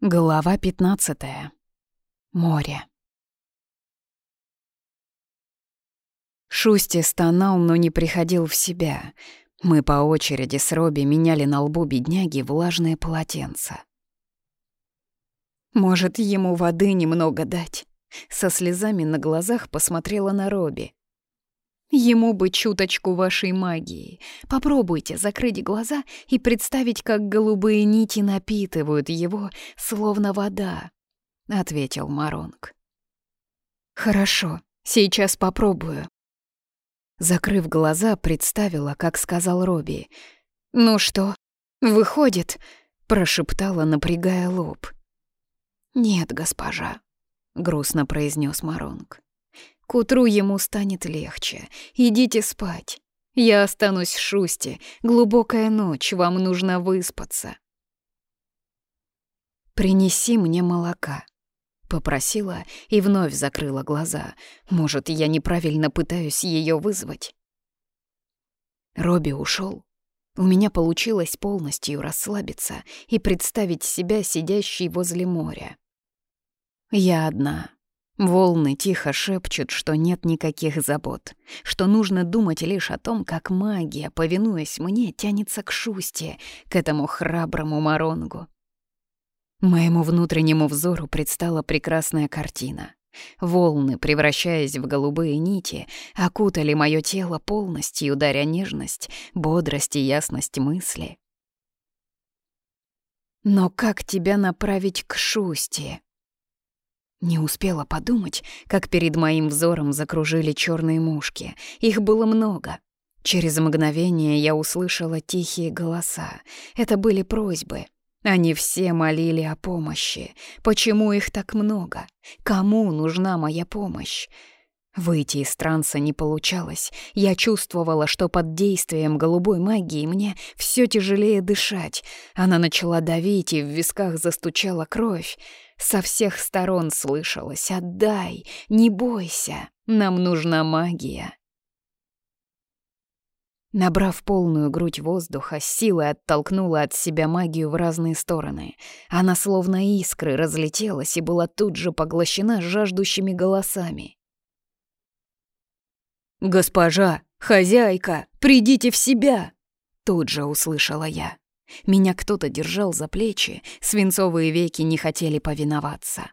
Глава 15. Море. Шусти стонал, но не приходил в себя. Мы по очереди с Робби меняли на лбу бедняги влажные полотенца. «Может, ему воды немного дать?» Со слезами на глазах посмотрела на Робби. Ему бы чуточку вашей магии. Попробуйте закрыть глаза и представить, как голубые нити напитывают его, словно вода, — ответил Маронг. Хорошо, сейчас попробую. Закрыв глаза, представила, как сказал Робби. «Ну что, выходит?» — прошептала, напрягая лоб. «Нет, госпожа», — грустно произнес Маронг. К утру ему станет легче. Идите спать. Я останусь в шусте. Глубокая ночь, вам нужно выспаться. «Принеси мне молока», — попросила и вновь закрыла глаза. Может, я неправильно пытаюсь ее вызвать? Робби ушел. У меня получилось полностью расслабиться и представить себя сидящей возле моря. Я одна, Волны тихо шепчут, что нет никаких забот, что нужно думать лишь о том, как магия, повинуясь мне, тянется к Шусте, к этому храброму Маронгу. Моему внутреннему взору предстала прекрасная картина. Волны, превращаясь в голубые нити, окутали мое тело полностью, даря нежность, бодрость и ясность мысли. Но как тебя направить к Шусте? Не успела подумать, как перед моим взором закружили черные мушки. Их было много. Через мгновение я услышала тихие голоса. Это были просьбы. Они все молили о помощи. Почему их так много? Кому нужна моя помощь? Выйти из транса не получалось. Я чувствовала, что под действием голубой магии мне все тяжелее дышать. Она начала давить, и в висках застучала кровь. Со всех сторон слышалось «Отдай! Не бойся! Нам нужна магия!» Набрав полную грудь воздуха, силой оттолкнула от себя магию в разные стороны. Она словно искры разлетелась и была тут же поглощена жаждущими голосами. «Госпожа! Хозяйка! Придите в себя!» Тут же услышала я. Меня кто-то держал за плечи, свинцовые веки не хотели повиноваться.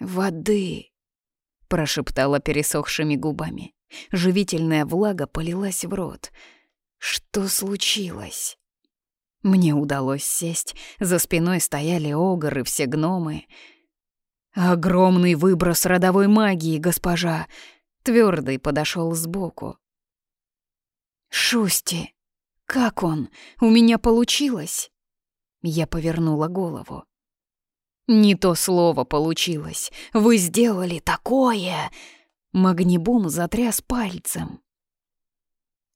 «Воды!» — прошептала пересохшими губами. Живительная влага полилась в рот. «Что случилось?» Мне удалось сесть, за спиной стояли огры, все гномы. «Огромный выброс родовой магии, госпожа!» Твердый подошел сбоку. «Шусти!» «Как он? У меня получилось?» Я повернула голову. «Не то слово получилось. Вы сделали такое!» Магнибум затряс пальцем.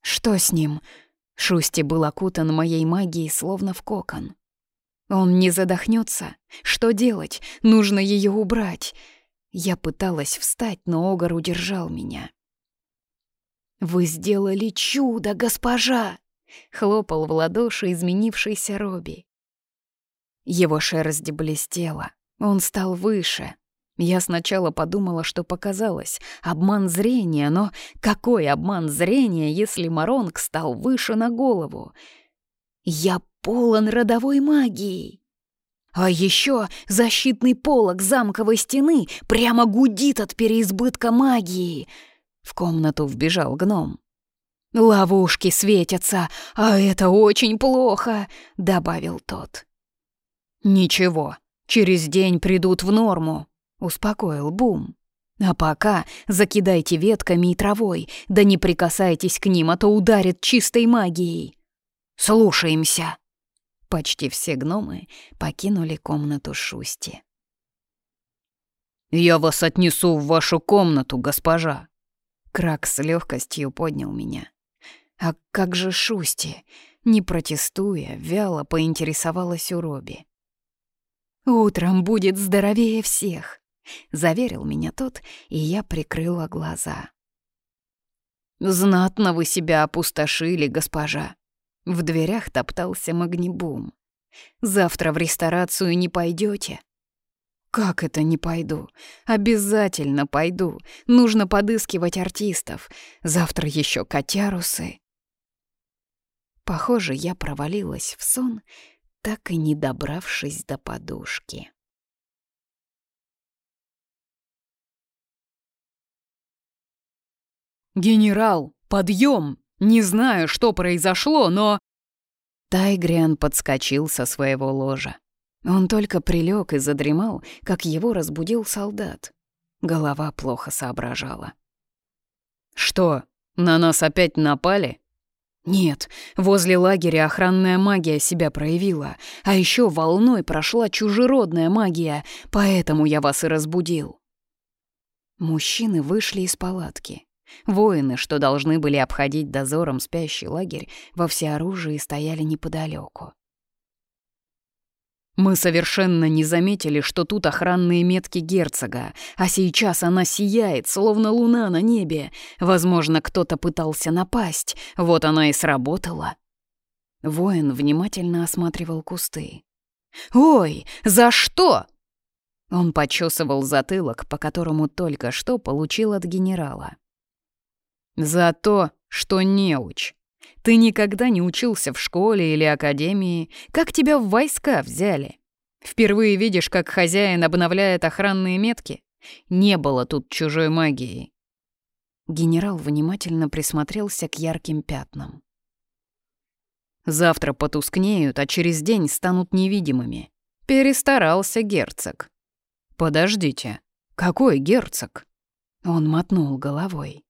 «Что с ним?» Шусти был окутан моей магией, словно в кокон. «Он не задохнется? Что делать? Нужно ее убрать!» Я пыталась встать, но Огар удержал меня. «Вы сделали чудо, госпожа!» Хлопал в ладоши изменившийся Робби. Его шерсть блестела, он стал выше. Я сначала подумала, что показалось. Обман зрения, но какой обман зрения, если Маронг стал выше на голову? Я полон родовой магии. А еще защитный полог замковой стены прямо гудит от переизбытка магии. В комнату вбежал гном. «Ловушки светятся, а это очень плохо», — добавил тот. «Ничего, через день придут в норму», — успокоил Бум. «А пока закидайте ветками и травой, да не прикасайтесь к ним, а то ударит чистой магией. Слушаемся». Почти все гномы покинули комнату Шусти. «Я вас отнесу в вашу комнату, госпожа!» Крак с легкостью поднял меня. «А как же Шусти?» Не протестуя, вяло поинтересовалась у Робби. «Утром будет здоровее всех», — заверил меня тот, и я прикрыла глаза. «Знатно вы себя опустошили, госпожа». В дверях топтался Магнибум. Завтра в ресторацию не пойдете? Как это не пойду? Обязательно пойду. Нужно подыскивать артистов. Завтра еще котярусы. Похоже, я провалилась в сон, так и не добравшись до подушки. «Генерал, подъем! Не знаю, что произошло, но...» Тайгриан подскочил со своего ложа. Он только прилег и задремал, как его разбудил солдат. Голова плохо соображала. «Что, на нас опять напали?» «Нет, возле лагеря охранная магия себя проявила, а еще волной прошла чужеродная магия, поэтому я вас и разбудил». Мужчины вышли из палатки. Воины, что должны были обходить дозором спящий лагерь, во всеоружии стояли неподалеку. Мы совершенно не заметили, что тут охранные метки герцога, а сейчас она сияет, словно луна на небе. Возможно, кто-то пытался напасть, вот она и сработала. Воин внимательно осматривал кусты. «Ой, за что?» Он почесывал затылок, по которому только что получил от генерала. За то, что неуч. Ты никогда не учился в школе или академии. Как тебя в войска взяли? Впервые видишь, как хозяин обновляет охранные метки? Не было тут чужой магии. Генерал внимательно присмотрелся к ярким пятнам. Завтра потускнеют, а через день станут невидимыми. Перестарался герцог. Подождите, какой герцог? Он мотнул головой.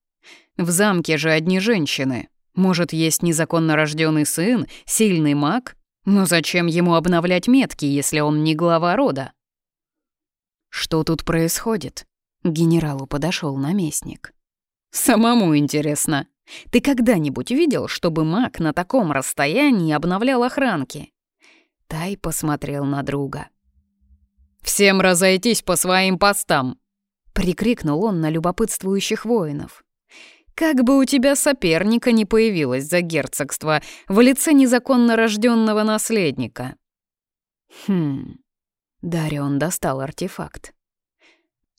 В замке же одни женщины. Может, есть незаконно рожденный сын, сильный маг? Но зачем ему обновлять метки, если он не глава рода? Что тут происходит? К генералу подошел наместник. Самому интересно. Ты когда-нибудь видел, чтобы маг на таком расстоянии обновлял охранки? Тай посмотрел на друга. «Всем разойтись по своим постам!» — прикрикнул он на любопытствующих воинов. Как бы у тебя соперника не появилось за герцогство в лице незаконно рожденного наследника. Хм. Дарион достал артефакт.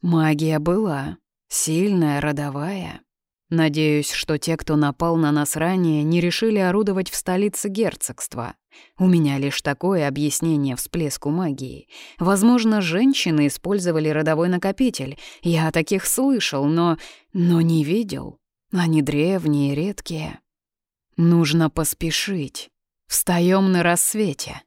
Магия была, сильная, родовая. Надеюсь, что те, кто напал на нас ранее, не решили орудовать в столице герцогства. У меня лишь такое объяснение всплеску магии. Возможно, женщины использовали родовой накопитель. Я о таких слышал, но... но не видел. Они древние, редкие. Нужно поспешить. Встаем на рассвете.